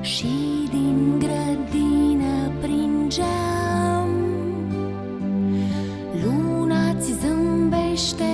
Și din grădină prin geam Luna ți zâmbește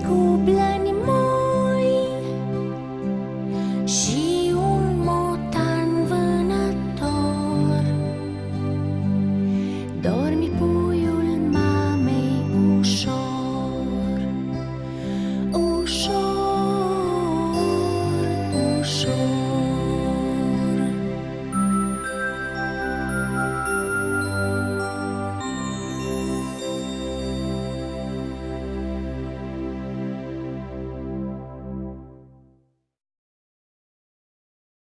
Cu blani moi. Și un motan vânător. Dormi